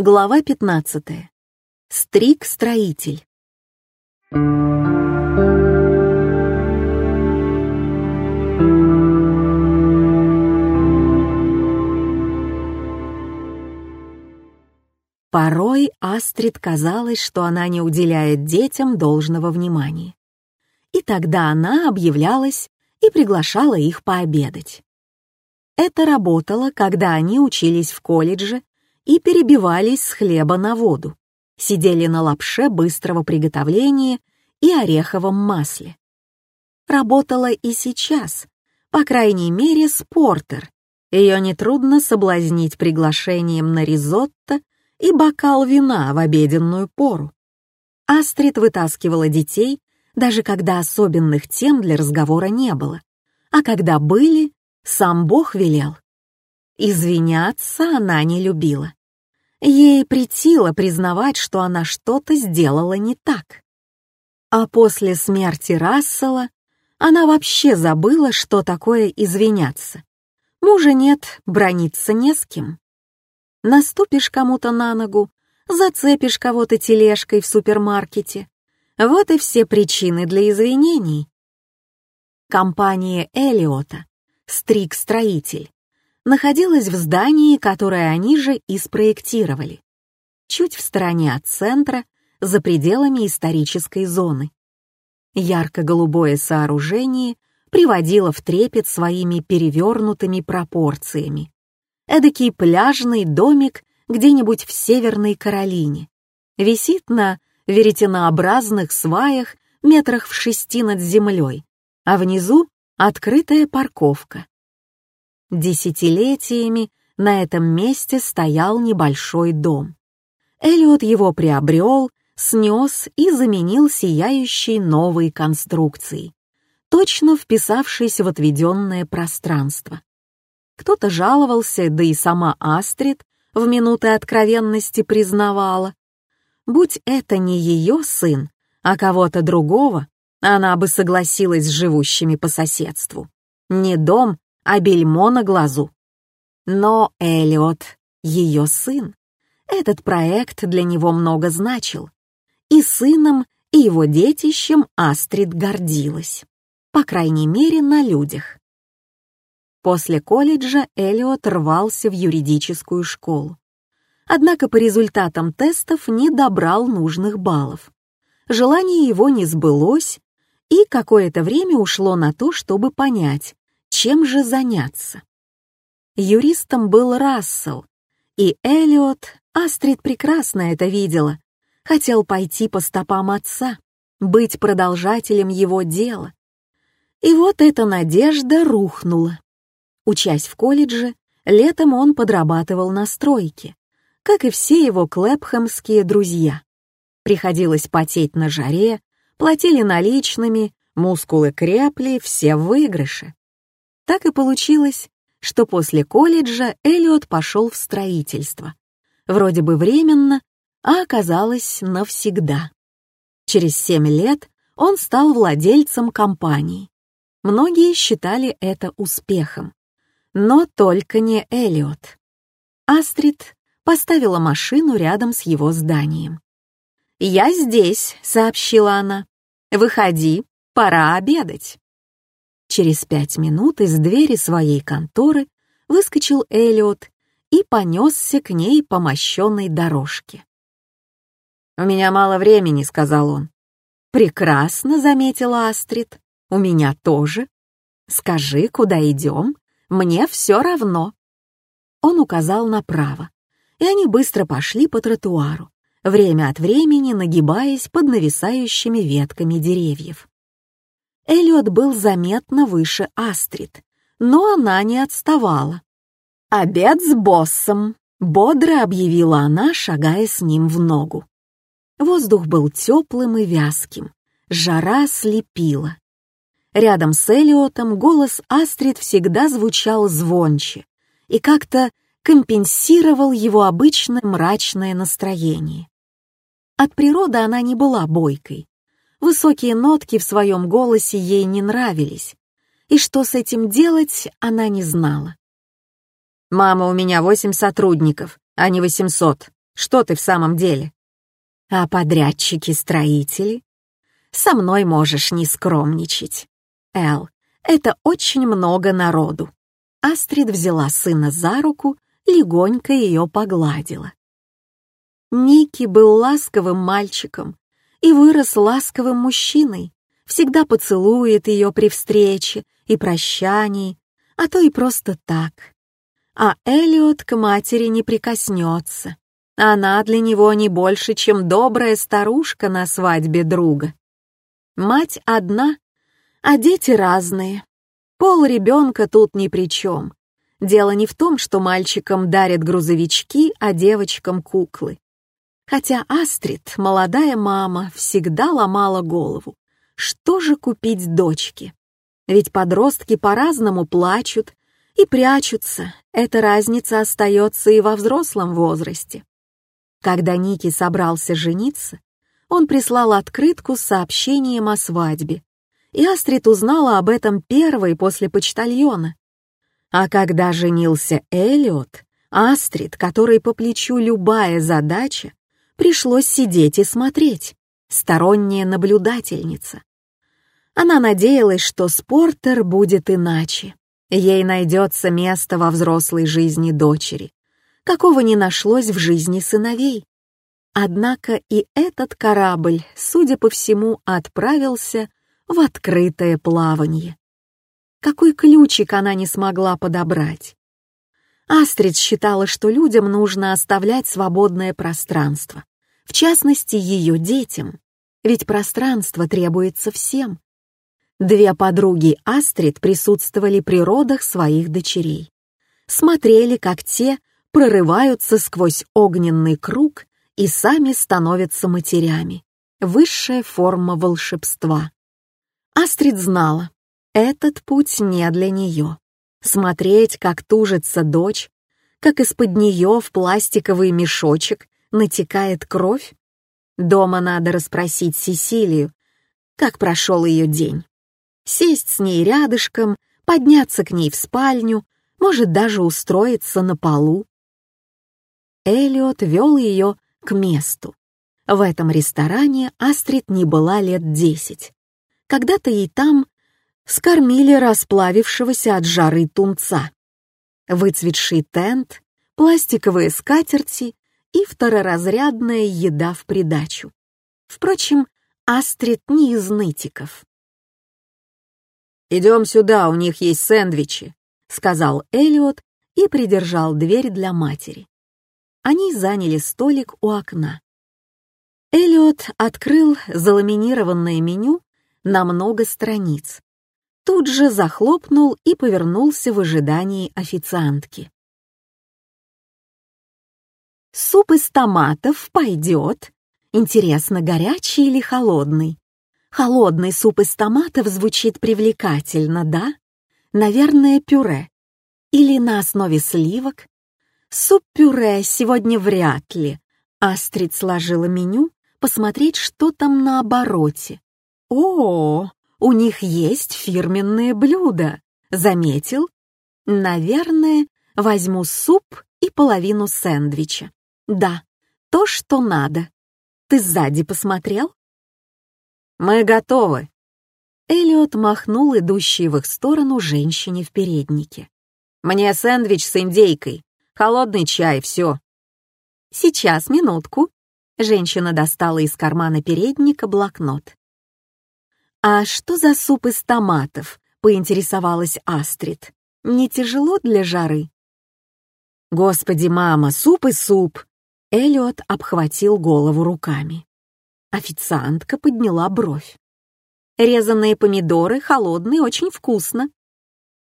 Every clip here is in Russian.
Глава 15. Стрик-строитель. Порой Астрид казалось, что она не уделяет детям должного внимания. И тогда она объявлялась и приглашала их пообедать. Это работало, когда они учились в колледже и перебивались с хлеба на воду, сидели на лапше быстрого приготовления и ореховом масле. Работала и сейчас, по крайней мере, с Портер. Ее нетрудно соблазнить приглашением на ризотто и бокал вина в обеденную пору. Астрид вытаскивала детей, даже когда особенных тем для разговора не было, а когда были, сам Бог велел. Извиняться она не любила. Ей притило признавать, что она что-то сделала не так. А после смерти Рассела она вообще забыла, что такое извиняться. Мужа нет, брониться не с кем. Наступишь кому-то на ногу, зацепишь кого-то тележкой в супермаркете. Вот и все причины для извинений. Компания Элиота, Стрик-строитель, находилась в здании, которое они же и спроектировали, чуть в стороне от центра, за пределами исторической зоны. Ярко-голубое сооружение приводило в трепет своими перевернутыми пропорциями. Эдакий пляжный домик где-нибудь в Северной Каролине. Висит на веретенообразных сваях метрах в шести над землей, а внизу открытая парковка. Десятилетиями на этом месте стоял небольшой дом. Эллиот его приобрел, снес и заменил сияющей новой конструкцией, точно вписавшись в отведенное пространство. Кто-то жаловался, да и сама Астрид в минуты откровенности признавала. Будь это не ее сын, а кого-то другого, она бы согласилась с живущими по соседству. Не дом, а бельмо на глазу. Но Эллиот — ее сын. Этот проект для него много значил. И сыном, и его детищем Астрид гордилась. По крайней мере, на людях. После колледжа Эллиот рвался в юридическую школу. Однако по результатам тестов не добрал нужных баллов. Желание его не сбылось, и какое-то время ушло на то, чтобы понять, чем же заняться? Юристом был Рассел, и Эллиот, Астрид прекрасно это видела, хотел пойти по стопам отца, быть продолжателем его дела. И вот эта надежда рухнула. Учась в колледже, летом он подрабатывал на стройке, как и все его клэпхэмские друзья. Приходилось потеть на жаре, платили наличными, мускулы крепли, все в выигрыше. Так и получилось, что после колледжа Эллиот пошел в строительство. Вроде бы временно, а оказалось навсегда. Через семь лет он стал владельцем компании. Многие считали это успехом. Но только не Эллиот. Астрид поставила машину рядом с его зданием. «Я здесь», — сообщила она. «Выходи, пора обедать». Через пять минут из двери своей конторы выскочил Элиот и понесся к ней по мощенной дорожке. «У меня мало времени», — сказал он. «Прекрасно», — заметила Астрид. «У меня тоже. Скажи, куда идем? Мне все равно». Он указал направо, и они быстро пошли по тротуару, время от времени нагибаясь под нависающими ветками деревьев. Эллиот был заметно выше Астрид, но она не отставала. «Обед с боссом», — бодро объявила она, шагая с ним в ногу. Воздух был теплым и вязким, жара слепила. Рядом с Элиотом голос Астрид всегда звучал звонче и как-то компенсировал его обычное мрачное настроение. От природы она не была бойкой, Высокие нотки в своем голосе ей не нравились, и что с этим делать, она не знала. «Мама, у меня восемь сотрудников, а не восемьсот. Что ты в самом деле? А подрядчики-строители? Со мной можешь не скромничать. Эл, это очень много народу. Астрид взяла сына за руку, легонько ее погладила. Ники был ласковым мальчиком и вырос ласковым мужчиной, всегда поцелует ее при встрече и прощании, а то и просто так. А Элиот к матери не прикоснется. Она для него не больше, чем добрая старушка на свадьбе друга. Мать одна, а дети разные. Пол ребенка тут ни при чем. Дело не в том, что мальчикам дарят грузовички, а девочкам куклы. Хотя Астрид, молодая мама, всегда ломала голову. Что же купить дочке? Ведь подростки по-разному плачут и прячутся. Эта разница остается и во взрослом возрасте. Когда Ники собрался жениться, он прислал открытку с сообщением о свадьбе, и Астрид узнала об этом первой после почтальона. А когда женился Элиот, Астрид, которой по плечу любая задача, пришлось сидеть и смотреть, сторонняя наблюдательница. Она надеялась, что Спортер будет иначе. Ей найдется место во взрослой жизни дочери, какого не нашлось в жизни сыновей. Однако и этот корабль, судя по всему, отправился в открытое плавание. Какой ключик она не смогла подобрать? Астрид считала, что людям нужно оставлять свободное пространство, в частности, ее детям, ведь пространство требуется всем. Две подруги Астрид присутствовали при родах своих дочерей. Смотрели, как те прорываются сквозь огненный круг и сами становятся матерями. Высшая форма волшебства. Астрид знала, этот путь не для нее. Смотреть, как тужится дочь, как из-под нее в пластиковый мешочек натекает кровь. Дома надо расспросить Сесилию, как прошел ее день. Сесть с ней рядышком, подняться к ней в спальню, может даже устроиться на полу. Элиот вел ее к месту. В этом ресторане Астрид не была лет десять. Когда-то ей там скормили расплавившегося от жары тунца. Выцветший тент, пластиковые скатерти и второразрядная еда в придачу. Впрочем, Астрид не из нытиков. «Идем сюда, у них есть сэндвичи», — сказал Элиот и придержал дверь для матери они заняли столик у окна. Эллиот открыл заламинированное меню на много страниц. Тут же захлопнул и повернулся в ожидании официантки. «Суп из томатов пойдет. Интересно, горячий или холодный? Холодный суп из томатов звучит привлекательно, да? Наверное, пюре. Или на основе сливок, Суп-пюре сегодня вряд ли. Астрид сложила меню, посмотреть, что там на обороте. О, у них есть фирменные блюда. Заметил? Наверное, возьму суп и половину сэндвича. Да, то, что надо. Ты сзади посмотрел? Мы готовы. Элиот махнул идущей в их сторону женщине в переднике. Мне сэндвич с индейкой. Холодный чай, все. Сейчас, минутку. Женщина достала из кармана передника блокнот. «А что за суп из томатов?» — поинтересовалась Астрид. «Не тяжело для жары?» «Господи, мама, суп и суп!» Эллиот обхватил голову руками. Официантка подняла бровь. «Резанные помидоры, холодные, очень вкусно».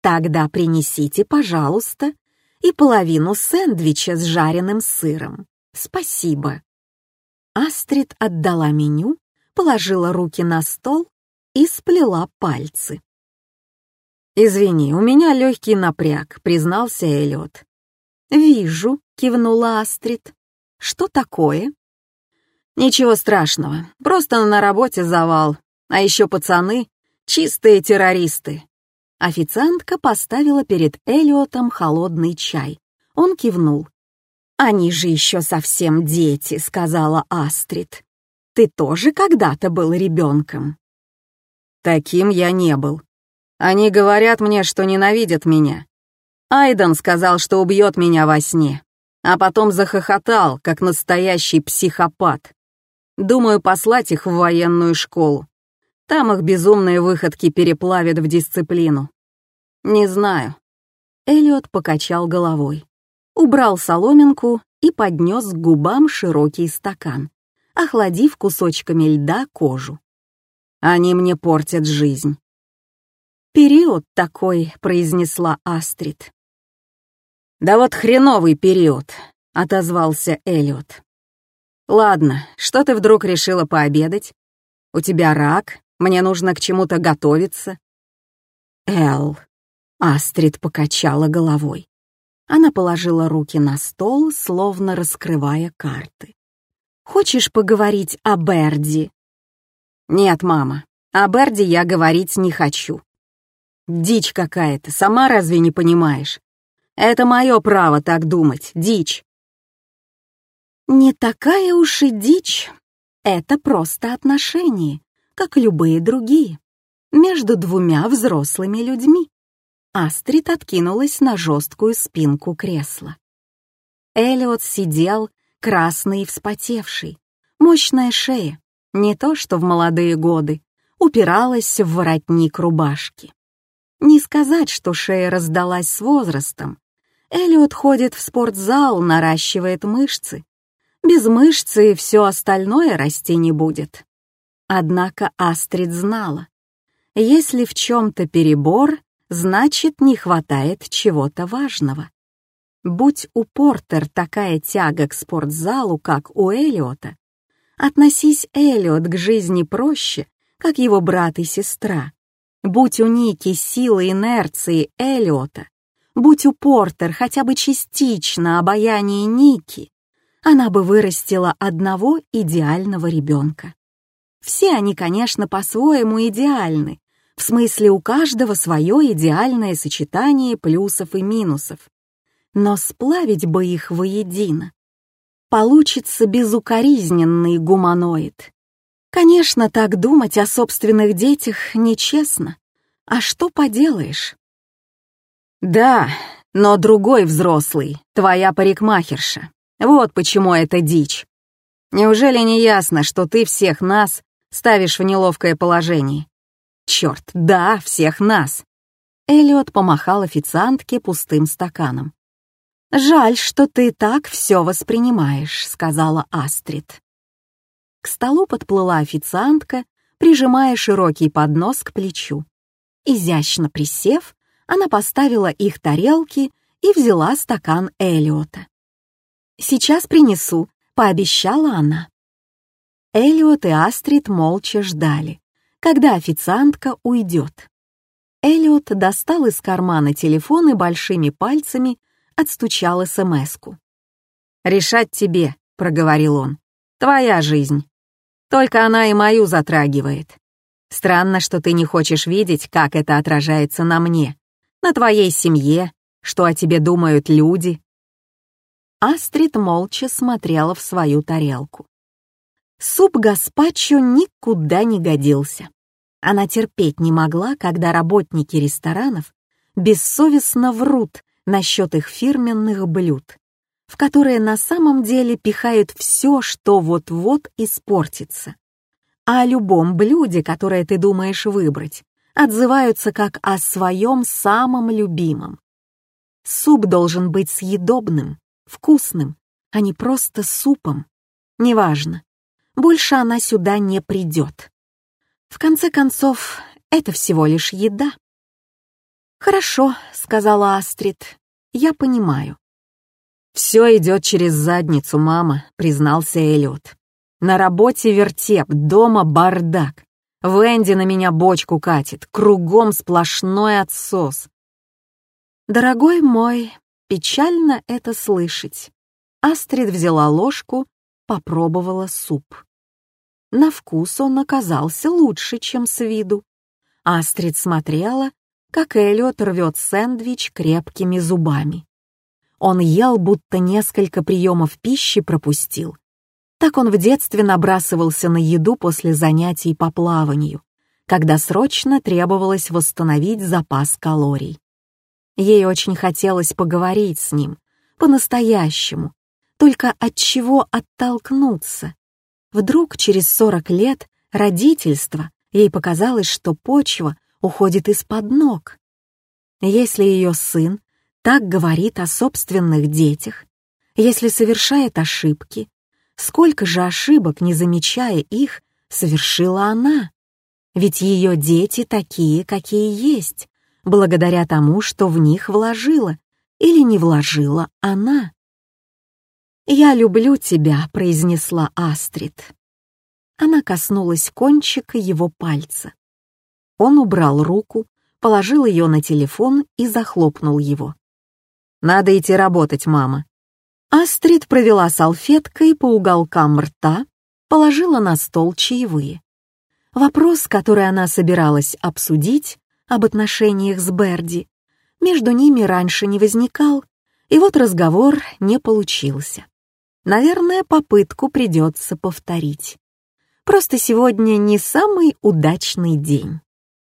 «Тогда принесите, пожалуйста, и половину сэндвича с жареным сыром. Спасибо. Астрид отдала меню, положила руки на стол и сплела пальцы. «Извини, у меня легкий напряг», — признался Эллиот. «Вижу», — кивнула Астрид. «Что такое?» «Ничего страшного, просто на работе завал, а еще пацаны — чистые террористы. Официантка поставила перед Элиотом холодный чай. Он кивнул. «Они же еще совсем дети», — сказала Астрид. «Ты тоже когда-то был ребенком?» «Таким я не был. Они говорят мне, что ненавидят меня. Айден сказал, что убьет меня во сне, а потом захохотал, как настоящий психопат. Думаю, послать их в военную школу. Там их безумные выходки переплавят в дисциплину. Не знаю. Элliot покачал головой, убрал соломинку и поднес к губам широкий стакан, охладив кусочками льда кожу. Они мне портят жизнь. «Период такой», — произнесла Астрид. «Да вот хреновый период», — отозвался Эллиот. «Ладно, что ты вдруг решила пообедать? У тебя рак, мне нужно к чему-то готовиться». «Эл», — Астрид покачала головой. Она положила руки на стол, словно раскрывая карты. «Хочешь поговорить о Берди?» «Нет, мама, о Берди я говорить не хочу. Дичь какая-то, сама разве не понимаешь? Это мое право так думать, дичь». «Не такая уж и дичь. Это просто отношения, как любые другие, между двумя взрослыми людьми». Астрид откинулась на жесткую спинку кресла. Эллиот сидел, красный и вспотевший, мощная шея, не то что в молодые годы, упиралась в воротник рубашки. Не сказать, что шея раздалась с возрастом. Эллиот ходит в спортзал, наращивает мышцы. Без мышцы все остальное расти не будет. Однако Астрид знала, если в чем-то перебор, значит, не хватает чего-то важного. Будь у Портер такая тяга к спортзалу, как у Эллиота, относись Эллиот к жизни проще, как его брат и сестра. Будь у Ники силы инерции Эллиота, будь у Портер хотя бы частично обаяние Ники, она бы вырастила одного идеального ребенка. Все они, конечно, по-своему идеальны, в смысле, у каждого свое идеальное сочетание плюсов и минусов. Но сплавить бы их воедино. Получится безукоризненный гуманоид. Конечно, так думать о собственных детях нечестно. А что поделаешь? Да, но другой взрослый, твоя парикмахерша. Вот почему это дичь. Неужели не ясно, что ты всех нас ставишь в неловкое положение? Черт, да, всех нас. Эллиот помахал официантке пустым стаканом. «Жаль, что ты так все воспринимаешь», — сказала Астрид. К столу подплыла официантка, прижимая широкий поднос к плечу. Изящно присев, она поставила их тарелки и взяла стакан Эллиота. «Сейчас принесу», — пообещала она. Эллиот и Астрид молча ждали когда официантка уйдет. Эллиот достал из кармана телефон и большими пальцами отстучал СМС-ку. «Решать тебе», — проговорил он. «Твоя жизнь. Только она и мою затрагивает. Странно, что ты не хочешь видеть, как это отражается на мне, на твоей семье, что о тебе думают люди». Астрид молча смотрела в свою тарелку. Суп гаспачо никуда не годился. Она терпеть не могла, когда работники ресторанов бессовестно врут насчет их фирменных блюд, в которые на самом деле пихают все, что вот-вот испортится. А о любом блюде, которое ты думаешь выбрать, отзываются как о своем самом любимом. Суп должен быть съедобным, вкусным, а не просто супом. Неважно, больше она сюда не придет. В конце концов, это всего лишь еда. «Хорошо», — сказала Астрид, — «я понимаю». «Все идет через задницу, мама», — признался Эллиот. «На работе вертеп, дома бардак. Венди на меня бочку катит, кругом сплошной отсос». «Дорогой мой, печально это слышать». Астрид взяла ложку, попробовала суп. На вкус он оказался лучше, чем с виду. Астрид смотрела, как Эллиот рвет сэндвич крепкими зубами. Он ел, будто несколько приемов пищи пропустил. Так он в детстве набрасывался на еду после занятий по плаванию, когда срочно требовалось восстановить запас калорий. Ей очень хотелось поговорить с ним, по-настоящему, только от чего оттолкнуться. Вдруг через 40 лет родительства ей показалось, что почва уходит из-под ног. Если ее сын так говорит о собственных детях, если совершает ошибки, сколько же ошибок, не замечая их, совершила она? Ведь ее дети такие, какие есть, благодаря тому, что в них вложила или не вложила она. «Я люблю тебя», — произнесла Астрид. Она коснулась кончика его пальца. Он убрал руку, положил ее на телефон и захлопнул его. «Надо идти работать, мама». Астрид провела салфеткой по уголкам рта, положила на стол чаевые. Вопрос, который она собиралась обсудить, об отношениях с Берди, между ними раньше не возникал, и вот разговор не получился. Наверное, попытку придется повторить. Просто сегодня не самый удачный день.